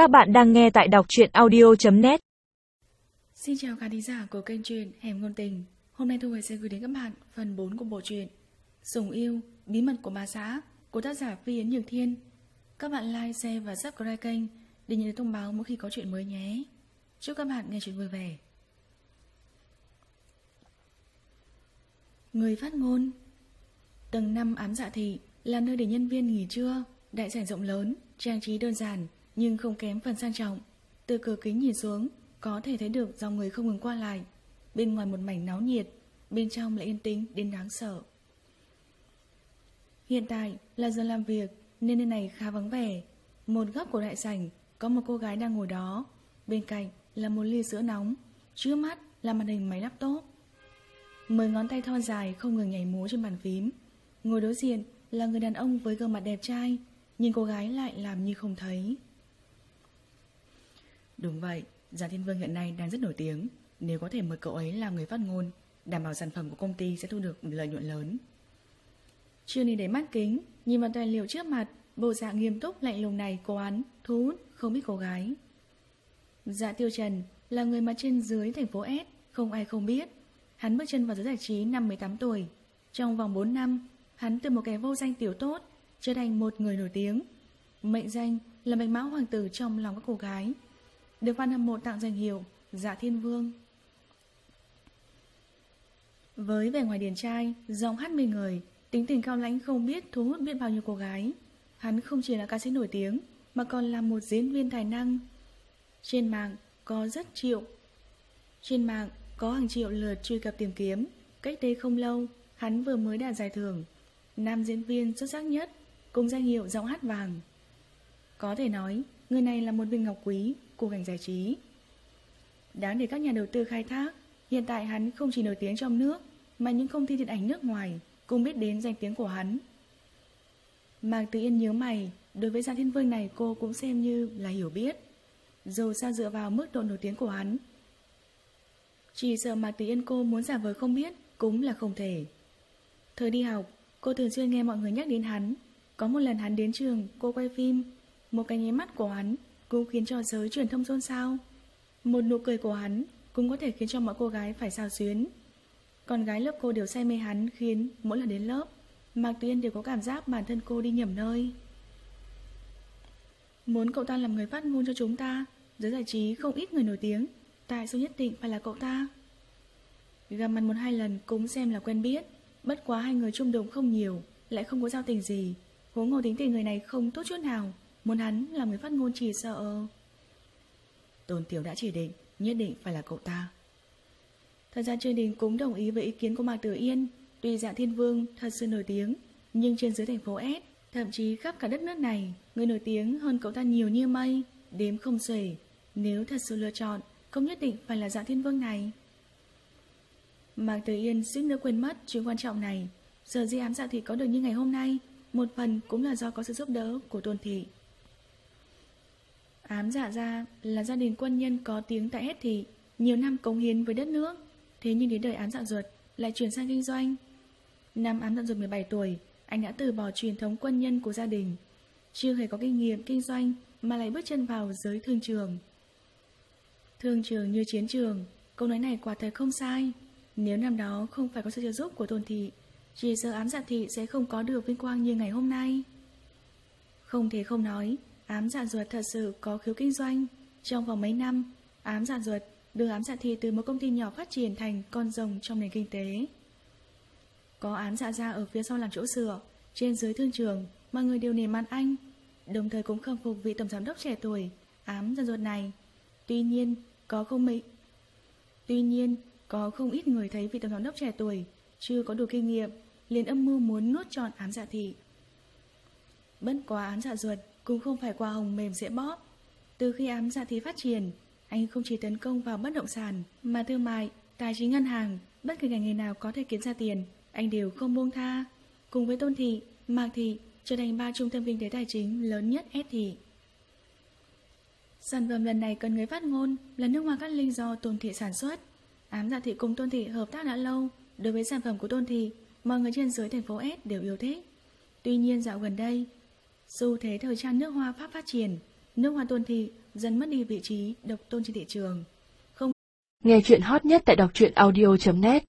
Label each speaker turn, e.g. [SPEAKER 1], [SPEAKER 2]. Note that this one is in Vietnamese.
[SPEAKER 1] Các bạn đang nghe tại đọc truyện audio.net
[SPEAKER 2] Xin chào khán giả của kênh truyện Hẻm Ngôn Tình. Hôm nay Thu Huệ sẽ gửi đến các bạn phần 4 của bộ truyện Sùng yêu, bí mật của bà xã của tác giả Phi Yến Nhược Thiên. Các bạn like, share và subscribe kênh để nhận được thông báo mỗi khi có chuyện mới nhé. Chúc các bạn nghe chuyện vui vẻ. Người phát ngôn. Tầng 5 ám dạ thị là nơi để nhân viên nghỉ trưa Đại sảnh rộng lớn, trang trí đơn giản nhưng không kém phần sang trọng. Từ cửa kính nhìn xuống, có thể thấy được dòng người không ngừng qua lại. Bên ngoài một mảnh náo nhiệt, bên trong lại yên tĩnh đến đáng sợ. Hiện tại là giờ làm việc nên nơi này khá vắng vẻ. Một góc của đại sảnh có một cô gái đang ngồi đó. Bên cạnh là một ly sữa nóng. Trước mắt là màn hình máy laptop. Mười ngón tay thon dài không ngừng nhảy múa trên bàn phím. Ngồi đối diện là người đàn ông với gương mặt đẹp trai, nhưng cô gái lại làm như không thấy. Đúng vậy, Già Thiên Vương hiện nay đang rất nổi tiếng. Nếu có thể mời cậu ấy làm người phát ngôn, đảm bảo sản phẩm của công ty sẽ thu được lợi nhuận lớn. Chưa đi để mắt kính, nhìn vào tài liệu trước mặt, bộ dạng nghiêm túc lạnh lùng này cô án, thu hút, không biết cô gái. Dạ Tiêu Trần là người mà trên dưới thành phố S, không ai không biết. Hắn bước chân vào giới giải trí năm 18 tuổi. Trong vòng 4 năm, hắn từ một kẻ vô danh tiểu tốt, trở thành một người nổi tiếng. Mệnh danh là mệnh mão hoàng tử trong lòng các cô gái được fan hâm mộ tặng danh hiệu Dạ Thiên Vương. Với vẻ ngoài điển trai, giọng hát mê người, tính tình cao lãnh không biết thu hút biết bao nhiêu cô gái. Hắn không chỉ là ca sĩ nổi tiếng, mà còn là một diễn viên tài năng. Trên mạng có rất triệu. Trên mạng có hàng triệu lượt truy cập tìm kiếm. Cách đây không lâu, hắn vừa mới đạt giải thưởng. Nam diễn viên xuất sắc nhất, cùng danh hiệu giọng hát vàng. Có thể nói, người này là một viên ngọc quý của ngành giải trí. Đáng để các nhà đầu tư khai thác, hiện tại hắn không chỉ nổi tiếng trong nước, mà những công ty điện ảnh nước ngoài cũng biết đến danh tiếng của hắn. Mạc Tử Yên nhớ mày, đối với Giang Thiên Vương này cô cũng xem như là hiểu biết. Dù sao dựa vào mức độ nổi tiếng của hắn. Chỉ sợ Mạc Tử Yên cô muốn giả vờ không biết cũng là không thể. Thời đi học, cô thường xuyên nghe mọi người nhắc đến hắn. Có một lần hắn đến trường, cô quay phim. Một cái nháy mắt của hắn cũng khiến cho giới truyền thông xôn xao. Một nụ cười của hắn cũng có thể khiến cho mọi cô gái phải sao xuyến. Con gái lớp cô đều say mê hắn khiến mỗi lần đến lớp, Mạc Tuyên đều có cảm giác bản thân cô đi nhầm nơi. Muốn cậu ta làm người phát ngôn cho chúng ta, giới giải trí không ít người nổi tiếng, tại sao nhất định phải là cậu ta? Gặp mặt một hai lần cũng xem là quen biết, bất quá hai người chung đồng không nhiều, lại không có giao tình gì. Huống hồ tính tình người này không tốt chút nào, Muốn hắn làm người phát ngôn chỉ sợ. Tôn Tiểu đã chỉ định, Nhất định phải là cậu ta. Thật ra Trương Đình cũng đồng ý với ý kiến của Mạc Tử Yên. Tuy dạng thiên vương thật sự nổi tiếng, Nhưng trên dưới thành phố S, Thậm chí khắp cả đất nước này, Người nổi tiếng hơn cậu ta nhiều như mây, Đếm không xuể. Nếu thật sự lựa chọn Không nhất định phải là dạng thiên vương này. Mạc Tử Yên suýt nữa quên mất chuyện quan trọng này. Giờ di ám dạ thị có được như ngày hôm nay, Một phần cũng là do có sự giúp đỡ của Tôn Thị. Ám giả ra là gia đình quân nhân có tiếng tại hết thị, nhiều năm cống hiến với đất nước. Thế nhưng đến đời ám dạ ruột lại chuyển sang kinh doanh. Năm ám dạ ruột 17 tuổi, anh đã từ bỏ truyền thống quân nhân của gia đình. Chưa hề có kinh nghiệm kinh doanh mà lại bước chân vào giới thương trường. Thương trường như chiến trường, câu nói này quả thật không sai. Nếu năm đó không phải có sự trợ giúp của tôn thị, chỉ sợ ám dạ thị sẽ không có được vinh quang như ngày hôm nay. Không thể không nói, Ám giản ruột thật sự có khiếu kinh doanh. Trong vòng mấy năm, ám giản ruột đưa ám dạ thị từ một công ty nhỏ phát triển thành con rồng trong nền kinh tế. Có ám dạ ra ở phía sau làm chỗ sửa, trên dưới thương trường, mọi người đều nề mặt anh. Đồng thời cũng khâm phục vị tổng giám đốc trẻ tuổi, ám dạ ruột này. Tuy nhiên, có không mỹ. Tuy nhiên, có không ít người thấy vị tổng giám đốc trẻ tuổi chưa có đủ kinh nghiệm, liền âm mưu muốn nuốt trọn ám dạ thị. Bất quá ám dạ ruột cũng không phải qua hồng mềm dễ bóp. Từ khi ám dạ thí phát triển, anh không chỉ tấn công vào bất động sản, mà thương mại, tài chính ngân hàng, bất kỳ ngành nghề nào có thể kiếm ra tiền, anh đều không buông tha. Cùng với Tôn Thị, Mạc Thị trở thành ba trung tâm kinh tế tài chính lớn nhất S Thị. Sản phẩm lần này cần người phát ngôn là nước hoa cát linh do Tôn Thị sản xuất. Ám dạ thị cùng Tôn Thị hợp tác đã lâu, đối với sản phẩm của Tôn Thị, mọi người trên dưới thành phố S đều yêu thích. Tuy nhiên dạo gần đây, Xu thế thời trang nước hoa Pháp phát triển, nước hoa tuôn thị dần mất đi vị trí độc tôn trên thị trường.
[SPEAKER 1] không Nghe chuyện hot nhất tại đọc truyện audio.net